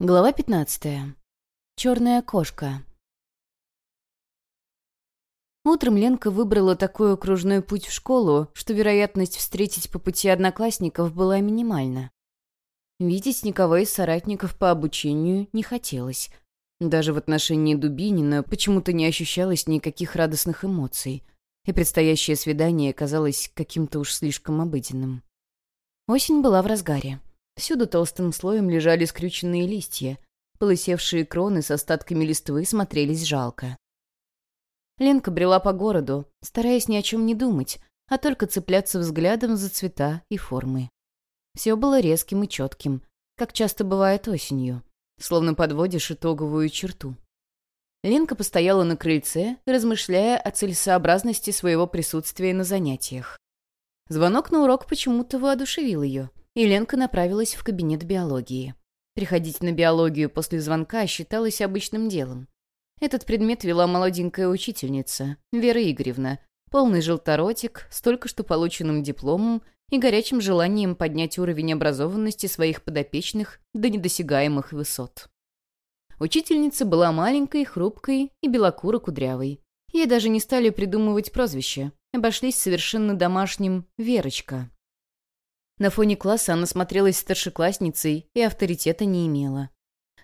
Глава 15. Черная кошка. Утром Ленка выбрала такой окружной путь в школу, что вероятность встретить по пути одноклассников была минимальна. Видеть никого из соратников по обучению не хотелось. Даже в отношении Дубинина почему-то не ощущалось никаких радостных эмоций, и предстоящее свидание казалось каким-то уж слишком обыденным. Осень была в разгаре. Всюду толстым слоем лежали скрюченные листья. Полысевшие кроны с остатками листвы смотрелись жалко. Ленка брела по городу, стараясь ни о чем не думать, а только цепляться взглядом за цвета и формы. Все было резким и четким, как часто бывает осенью, словно подводишь итоговую черту. Ленка постояла на крыльце, размышляя о целесообразности своего присутствия на занятиях. Звонок на урок почему-то воодушевил ее и Ленка направилась в кабинет биологии. Приходить на биологию после звонка считалось обычным делом. Этот предмет вела молоденькая учительница, Вера Игоревна, полный желторотик, с только что полученным дипломом и горячим желанием поднять уровень образованности своих подопечных до недосягаемых высот. Учительница была маленькой, хрупкой и белокуро-кудрявой. Ей даже не стали придумывать прозвище, обошлись совершенно домашним «Верочка». На фоне класса она смотрелась старшеклассницей и авторитета не имела.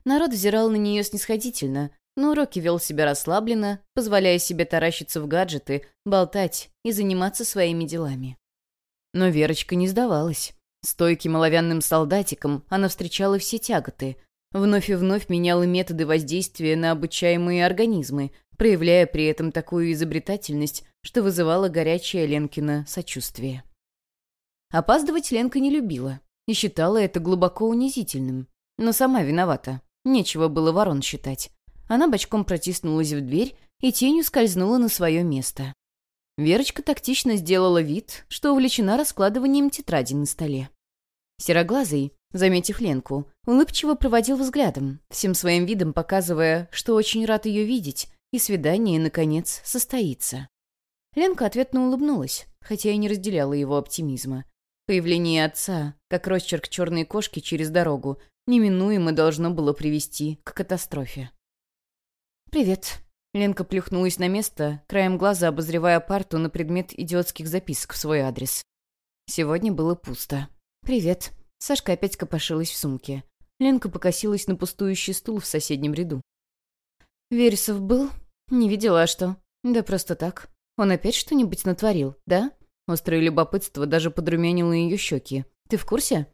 Народ взирал на нее снисходительно, но уроки вел себя расслабленно, позволяя себе таращиться в гаджеты, болтать и заниматься своими делами. Но Верочка не сдавалась. Стойким оловянным солдатиком она встречала все тяготы, вновь и вновь меняла методы воздействия на обучаемые организмы, проявляя при этом такую изобретательность, что вызывала горячее Ленкино сочувствие. Опаздывать Ленка не любила и считала это глубоко унизительным. Но сама виновата. Нечего было ворон считать. Она бочком протиснулась в дверь и тенью скользнула на свое место. Верочка тактично сделала вид, что увлечена раскладыванием тетради на столе. Сероглазый, заметив Ленку, улыбчиво проводил взглядом, всем своим видом показывая, что очень рад ее видеть, и свидание, наконец, состоится. Ленка ответно улыбнулась, хотя и не разделяла его оптимизма. Появление отца, как росчерк черной кошки через дорогу, неминуемо должно было привести к катастрофе. «Привет». Ленка плюхнулась на место, краем глаза обозревая парту на предмет идиотских записок в свой адрес. Сегодня было пусто. «Привет». Сашка опять копошилась в сумке. Ленка покосилась на пустующий стул в соседнем ряду. «Вересов был? Не видела, а что? Да просто так. Он опять что-нибудь натворил, да?» Острое любопытство даже подрумянило ее щеки. «Ты в курсе?»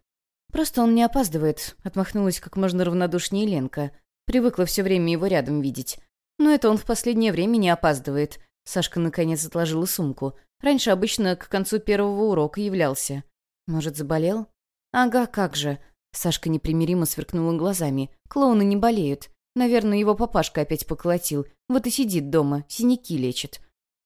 «Просто он не опаздывает», — отмахнулась как можно равнодушнее Ленка. Привыкла все время его рядом видеть. «Но это он в последнее время не опаздывает». Сашка наконец отложила сумку. Раньше обычно к концу первого урока являлся. «Может, заболел?» «Ага, как же». Сашка непримиримо сверкнула глазами. «Клоуны не болеют. Наверное, его папашка опять поколотил. Вот и сидит дома, синяки лечит».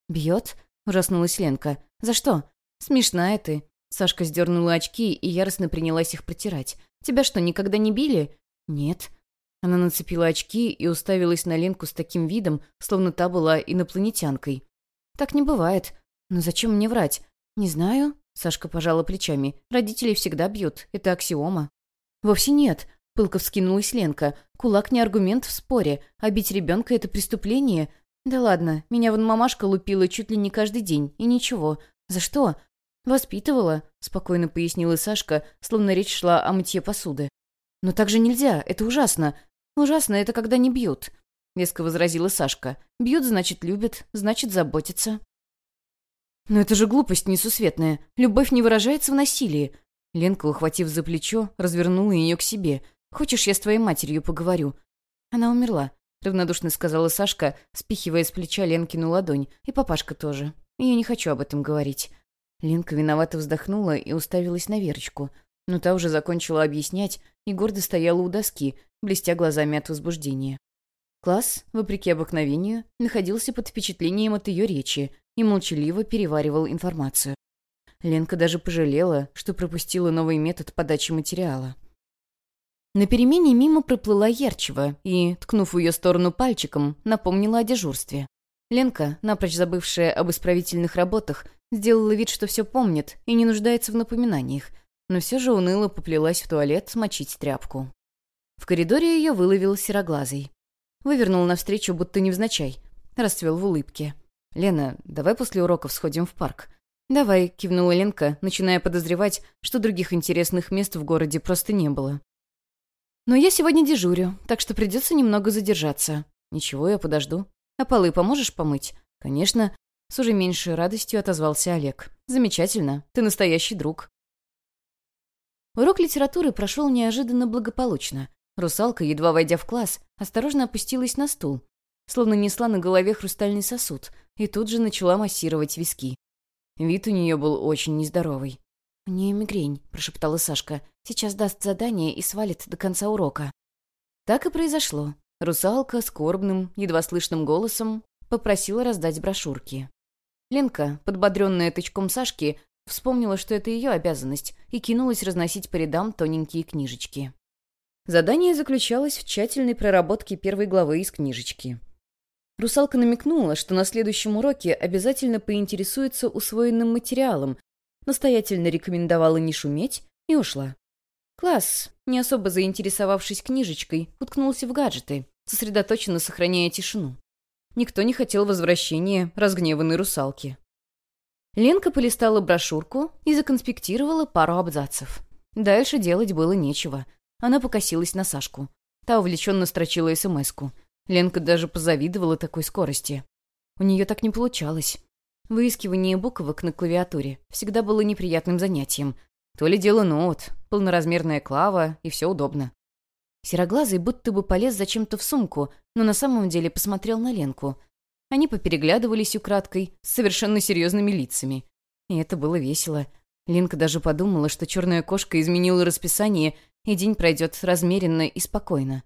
«Бьет?» — ужаснулась Ленка. «За что?» «Смешная ты». Сашка сдернула очки и яростно принялась их протирать. «Тебя что, никогда не били?» «Нет». Она нацепила очки и уставилась на Ленку с таким видом, словно та была инопланетянкой. «Так не бывает. Но зачем мне врать?» «Не знаю». Сашка пожала плечами. «Родители всегда бьют. Это аксиома». «Вовсе нет», — пылко вскинулась Ленка. «Кулак не аргумент в споре. А бить ребенка — это преступление. Да ладно, меня вон мамашка лупила чуть ли не каждый день, и ничего. «За что?» «Воспитывала», — спокойно пояснила Сашка, словно речь шла о мытье посуды. «Но так же нельзя, это ужасно. Ужасно это когда не бьют», — веско возразила Сашка. «Бьют, значит, любят, значит, заботятся». «Но это же глупость несусветная. Любовь не выражается в насилии». Ленка, ухватив за плечо, развернула ее к себе. «Хочешь, я с твоей матерью поговорю?» «Она умерла», — равнодушно сказала Сашка, спихивая с плеча Ленкину ладонь. «И папашка тоже. Я не хочу об этом говорить». Ленка виновато вздохнула и уставилась на Верочку. Но та уже закончила объяснять и гордо стояла у доски, блестя глазами от возбуждения. Класс, вопреки обыкновению, находился под впечатлением от ее речи и молчаливо переваривал информацию. Ленка даже пожалела, что пропустила новый метод подачи материала. На перемене мимо проплыла Ярчева и, ткнув в ее сторону пальчиком, напомнила о дежурстве. Ленка, напрочь забывшая об исправительных работах, сделала вид, что все помнит и не нуждается в напоминаниях, но все же уныло поплелась в туалет смочить тряпку. В коридоре ее выловил сероглазый. Вывернул навстречу, будто невзначай. Расцвел в улыбке. «Лена, давай после уроков сходим в парк». «Давай», — кивнула Ленка, начиная подозревать, что других интересных мест в городе просто не было. «Но я сегодня дежурю, так что придется немного задержаться». «Ничего, я подожду». «А полы поможешь помыть?» «Конечно». С уже меньшей радостью отозвался Олег. «Замечательно. Ты настоящий друг». Урок литературы прошел неожиданно благополучно. Русалка, едва войдя в класс, осторожно опустилась на стул, словно несла на голове хрустальный сосуд, и тут же начала массировать виски. Вид у нее был очень нездоровый. «У нее мигрень», — прошептала Сашка. «Сейчас даст задание и свалит до конца урока». Так и произошло. Русалка скорбным, едва слышным голосом попросила раздать брошюрки. Ленка, подбодренная тычком Сашки, вспомнила, что это ее обязанность, и кинулась разносить по рядам тоненькие книжечки. Задание заключалось в тщательной проработке первой главы из книжечки. Русалка намекнула, что на следующем уроке обязательно поинтересуется усвоенным материалом, настоятельно рекомендовала не шуметь и ушла. Класс, не особо заинтересовавшись книжечкой, уткнулся в гаджеты, сосредоточенно сохраняя тишину. Никто не хотел возвращения разгневанной русалки. Ленка полистала брошюрку и законспектировала пару абзацев. Дальше делать было нечего. Она покосилась на Сашку. Та увлеченно строчила смс-ку. Ленка даже позавидовала такой скорости. У нее так не получалось. Выискивание буквок на клавиатуре всегда было неприятным занятием. То ли дело ноут, полноразмерная клава, и все удобно. Сероглазый будто бы полез зачем-то в сумку, но на самом деле посмотрел на Ленку. Они попереглядывались украдкой, с совершенно серьезными лицами. И это было весело. Линка даже подумала, что черная кошка изменила расписание, и день пройдет размеренно и спокойно.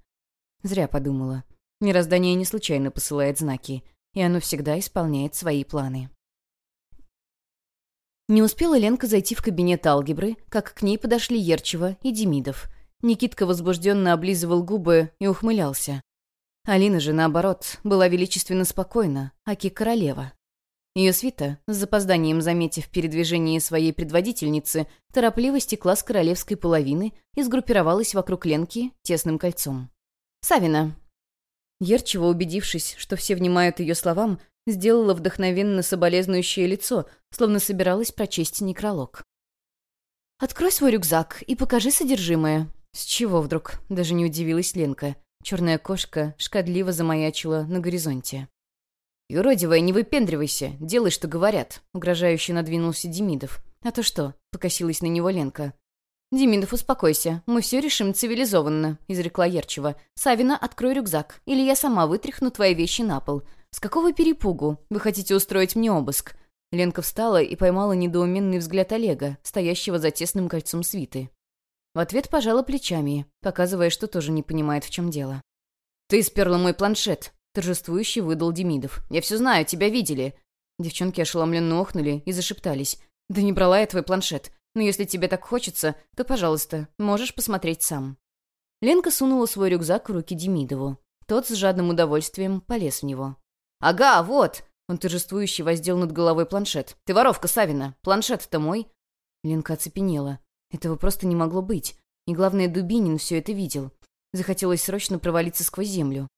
Зря подумала. Мироздание не случайно посылает знаки, и оно всегда исполняет свои планы. Не успела Ленка зайти в кабинет алгебры, как к ней подошли Ерчева и Демидов. Никитка возбужденно облизывал губы и ухмылялся. Алина же, наоборот, была величественно спокойна, аки королева. Ее свита, с запозданием заметив передвижение своей предводительницы, торопливо стекла с королевской половины и сгруппировалась вокруг Ленки тесным кольцом. «Савина!» Ерчева, убедившись, что все внимают ее словам, сделала вдохновенно соболезнующее лицо, словно собиралась прочесть некролог. «Открой свой рюкзак и покажи содержимое». «С чего вдруг?» — даже не удивилась Ленка. Черная кошка шкодливо замаячила на горизонте. «Юродивая, не выпендривайся, делай, что говорят», — угрожающе надвинулся Демидов. «А то что?» — покосилась на него Ленка. «Демидов, успокойся, мы все решим цивилизованно», — изрекла Ерчева. «Савина, открой рюкзак, или я сама вытряхну твои вещи на пол. С какого перепугу вы хотите устроить мне обыск?» Ленка встала и поймала недоуменный взгляд Олега, стоящего за тесным кольцом свиты. В ответ пожала плечами, показывая, что тоже не понимает, в чем дело. «Ты сперла мой планшет», — торжествующий выдал Демидов. «Я все знаю, тебя видели». Девчонки ошеломленно охнули и зашептались. «Да не брала я твой планшет. Но если тебе так хочется, то, пожалуйста, можешь посмотреть сам». Ленка сунула свой рюкзак в руки Демидову. Тот с жадным удовольствием полез в него. «Ага, вот!» Он торжествующе воздел над головой планшет. «Ты воровка, Савина! Планшет-то мой!» Ленка оцепенела. Этого просто не могло быть. И главное, Дубинин все это видел. Захотелось срочно провалиться сквозь землю.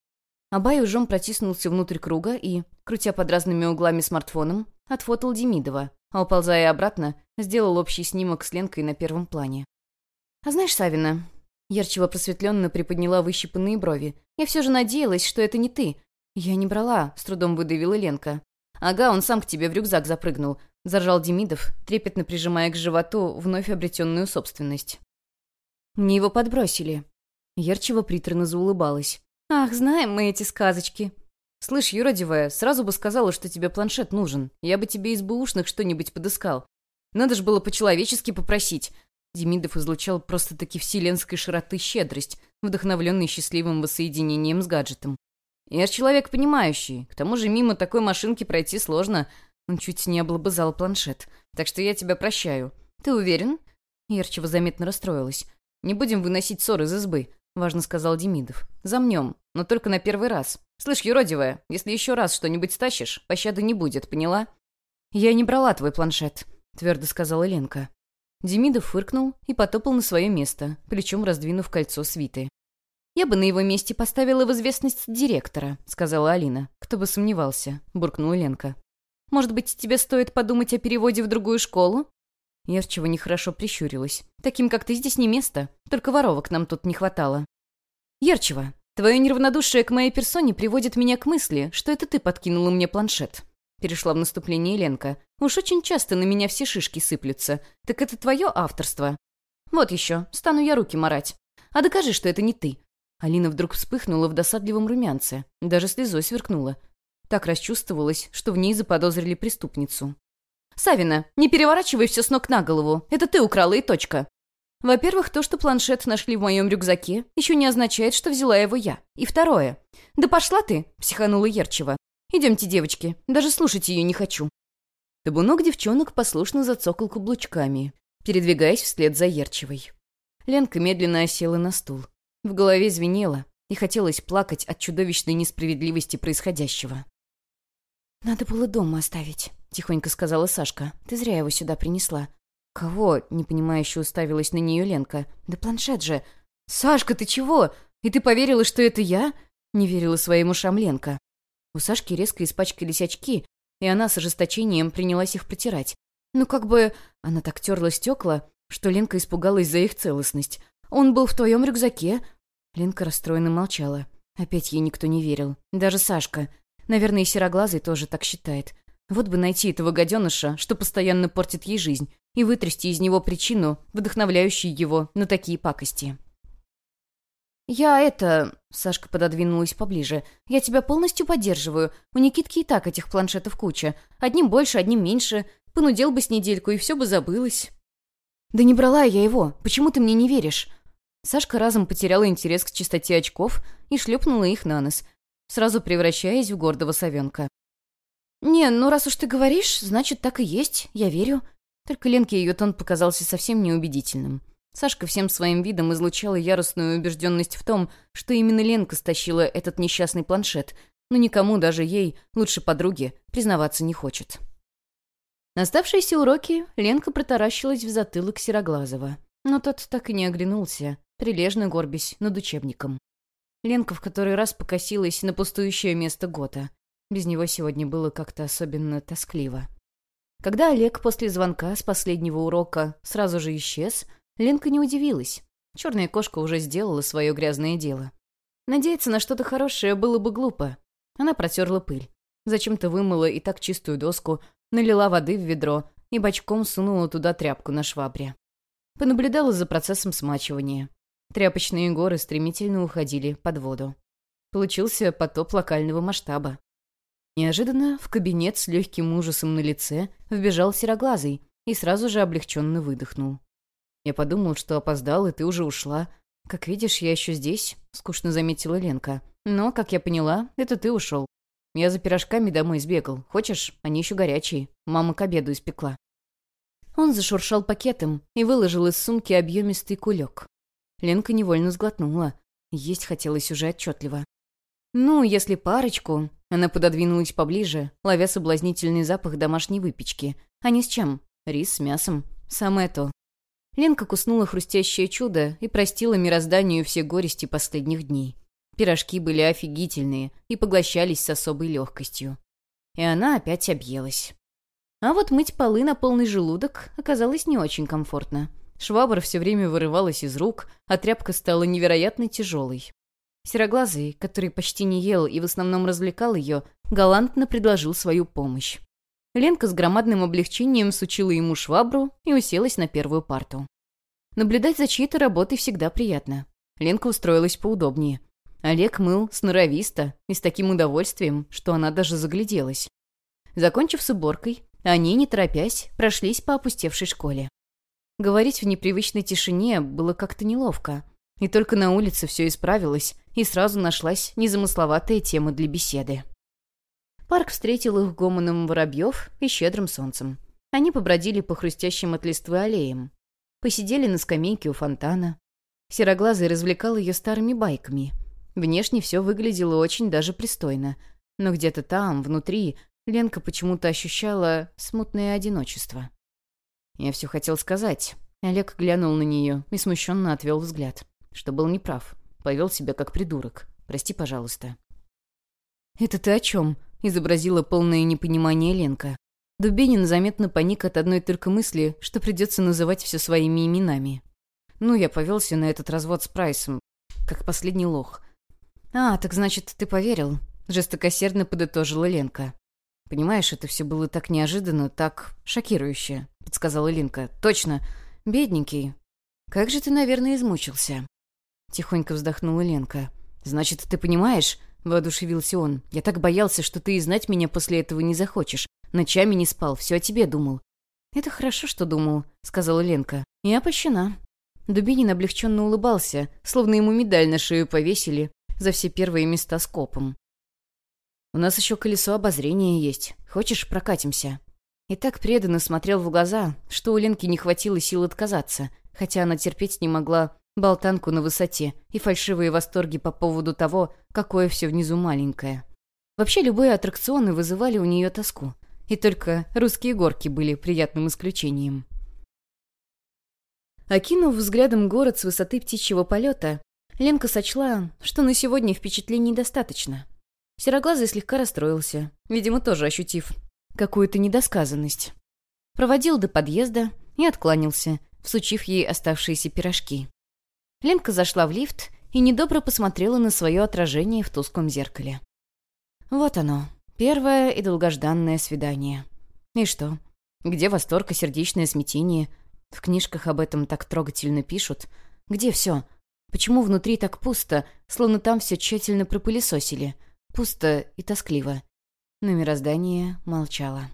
Абай ужом протиснулся внутрь круга и, крутя под разными углами смартфоном, отфотал Демидова, а, уползая обратно, сделал общий снимок с Ленкой на первом плане. «А знаешь, Савина...» Ярчево просветленно приподняла выщипанные брови. «Я все же надеялась, что это не ты. Я не брала», — с трудом выдавила Ленка. «Ага, он сам к тебе в рюкзак запрыгнул. — заржал Демидов, трепетно прижимая к животу вновь обретенную собственность. «Мне его подбросили». Ярчево приторно заулыбалась. «Ах, знаем мы эти сказочки». «Слышь, юродивая, сразу бы сказала, что тебе планшет нужен. Я бы тебе из бэушных что-нибудь подыскал. Надо же было по-человечески попросить». Демидов излучал просто-таки вселенской широты щедрость, вдохновленный счастливым воссоединением с гаджетом. «Я ж человек понимающий. К тому же мимо такой машинки пройти сложно, он чуть не облобызал планшет. «Так что я тебя прощаю. Ты уверен?» Ерчева заметно расстроилась. «Не будем выносить ссор из избы», — важно сказал Демидов. «Замнем, но только на первый раз. Слышь, юродивая, если еще раз что-нибудь стащишь, пощады не будет, поняла?» «Я не брала твой планшет», — твердо сказала Ленка. Демидов фыркнул и потопал на свое место, плечом раздвинув кольцо свиты. «Я бы на его месте поставила в известность директора», — сказала Алина. «Кто бы сомневался», — буркнула Ленка. «Может быть, тебе стоит подумать о переводе в другую школу?» Ерчева нехорошо прищурилась. «Таким, как ты, здесь не место. Только воровок нам тут не хватало». «Ерчева, твое неравнодушие к моей персоне приводит меня к мысли, что это ты подкинула мне планшет». Перешла в наступление Ленка. «Уж очень часто на меня все шишки сыплются. Так это твое авторство?» «Вот еще. Стану я руки марать. А докажи, что это не ты». Алина вдруг вспыхнула в досадливом румянце. Даже слезой сверкнула. Так расчувствовалась, что в ней заподозрили преступницу. «Савина, не переворачивай все с ног на голову. Это ты украла и точка». Во-первых, то, что планшет нашли в моем рюкзаке, еще не означает, что взяла его я. И второе. «Да пошла ты!» — психанула Ерчева. «Идемте, девочки. Даже слушать ее не хочу». Табунок девчонок послушно зацокал каблучками, передвигаясь вслед за Ерчевой. Ленка медленно осела на стул. В голове звенело, и хотелось плакать от чудовищной несправедливости происходящего. «Надо было дома оставить», — тихонько сказала Сашка. «Ты зря его сюда принесла». «Кого?» — непонимающе уставилась на нее Ленка. «Да планшет же». «Сашка, ты чего? И ты поверила, что это я?» — не верила своим ушам Ленка. У Сашки резко испачкались очки, и она с ожесточением принялась их протирать. Ну, как бы... Она так терла стекла, что Ленка испугалась за их целостность. «Он был в твоем рюкзаке?» Ленка расстроенно молчала. Опять ей никто не верил. Даже Сашка. Наверное, и Сероглазый тоже так считает. Вот бы найти этого гаденыша, что постоянно портит ей жизнь, и вытрясти из него причину, вдохновляющую его на такие пакости. «Я это...» — Сашка пододвинулась поближе. «Я тебя полностью поддерживаю. У Никитки и так этих планшетов куча. Одним больше, одним меньше. Понудел бы с недельку, и все бы забылось». «Да не брала я его. Почему ты мне не веришь?» Сашка разом потеряла интерес к чистоте очков и шлепнула их на нос, сразу превращаясь в гордого совенка. «Не, ну раз уж ты говоришь, значит, так и есть, я верю». Только Ленке ее тон показался совсем неубедительным. Сашка всем своим видом излучала яростную убежденность в том, что именно Ленка стащила этот несчастный планшет, но никому, даже ей, лучше подруге, признаваться не хочет. Оставшиеся уроки Ленка протаращилась в затылок Сероглазова. Но тот так и не оглянулся, прилежно горбясь над учебником. Ленка в который раз покосилась на пустующее место Гота. Без него сегодня было как-то особенно тоскливо. Когда Олег после звонка с последнего урока сразу же исчез, Ленка не удивилась. Черная кошка уже сделала свое грязное дело. Надеяться на что-то хорошее было бы глупо. Она протерла пыль. Зачем-то вымыла и так чистую доску, налила воды в ведро и бочком сунула туда тряпку на швабре. Понаблюдала за процессом смачивания. Тряпочные горы стремительно уходили под воду. Получился потоп локального масштаба. Неожиданно в кабинет с легким ужасом на лице вбежал сероглазый и сразу же облегченно выдохнул. «Я подумал, что опоздал, и ты уже ушла. Как видишь, я еще здесь», — скучно заметила Ленка. «Но, как я поняла, это ты ушел. Я за пирожками домой сбегал. Хочешь? Они еще горячие. Мама к обеду испекла». Он зашуршал пакетом и выложил из сумки объемистый кулек. Ленка невольно сглотнула. Есть хотелось уже отчетливо. «Ну, если парочку...» Она пододвинулась поближе, ловя соблазнительный запах домашней выпечки. «А не с чем? Рис с мясом. Самое то». Ленка куснула хрустящее чудо и простила мирозданию все горести последних дней. Пирожки были офигительные и поглощались с особой легкостью. И она опять объелась. А вот мыть полы на полный желудок оказалось не очень комфортно. Швабра все время вырывалась из рук, а тряпка стала невероятно тяжелой. Сероглазый, который почти не ел и в основном развлекал ее, галантно предложил свою помощь. Ленка с громадным облегчением сучила ему швабру и уселась на первую парту. Наблюдать за чьей-то работой всегда приятно. Ленка устроилась поудобнее. Олег мыл сноровисто и с таким удовольствием, что она даже загляделась. Закончив с уборкой, они, не торопясь, прошлись по опустевшей школе. Говорить в непривычной тишине было как-то неловко. И только на улице все исправилось, и сразу нашлась незамысловатая тема для беседы. Парк встретил их гомоном воробьев и щедрым солнцем. Они побродили по хрустящим от листвы аллеям. Посидели на скамейке у фонтана. Сероглазый развлекал ее старыми байками. Внешне все выглядело очень даже пристойно. Но где-то там, внутри, Ленка почему-то ощущала смутное одиночество. Я все хотел сказать. Олег глянул на нее и смущенно отвел взгляд, что был неправ. Повел себя как придурок. Прости, пожалуйста». «Это ты о чем?» — изобразила полное непонимание Ленка. Дубинин заметно паник от одной только мысли, что придется называть все своими именами. Ну, я повелся на этот развод с Прайсом, как последний лох. «А, так значит, ты поверил?» — жестокосердно подытожила Ленка. «Понимаешь, это все было так неожиданно, так шокирующе», — подсказала Ленка. «Точно. Бедненький. Как же ты, наверное, измучился?» Тихонько вздохнула Ленка. «Значит, ты понимаешь?» — воодушевился он. «Я так боялся, что ты и знать меня после этого не захочешь. Ночами не спал, все о тебе думал». «Это хорошо, что думал», — сказала Ленка. «Я пощена». Дубинин облегченно улыбался, словно ему медаль на шею повесили за все первые места с копом. «У нас еще колесо обозрения есть. Хочешь, прокатимся?» И так преданно смотрел в глаза, что у Ленки не хватило сил отказаться, хотя она терпеть не могла болтанку на высоте и фальшивые восторги по поводу того, какое все внизу маленькое. Вообще любые аттракционы вызывали у нее тоску. И только русские горки были приятным исключением. Окинув взглядом город с высоты птичьего полета, Ленка сочла, что на сегодня впечатлений достаточно. Сероглазый слегка расстроился, видимо, тоже ощутив какую-то недосказанность. Проводил до подъезда и откланялся, всучив ей оставшиеся пирожки. Ленка зашла в лифт и недобро посмотрела на свое отражение в тусклом зеркале. Вот оно, Первое и долгожданное свидание. И что? Где восторг и сердечное смятение? В книжках об этом так трогательно пишут. Где все? Почему внутри так пусто, словно там все тщательно пропылесосили? Пусто и тоскливо. Но мироздание молчало.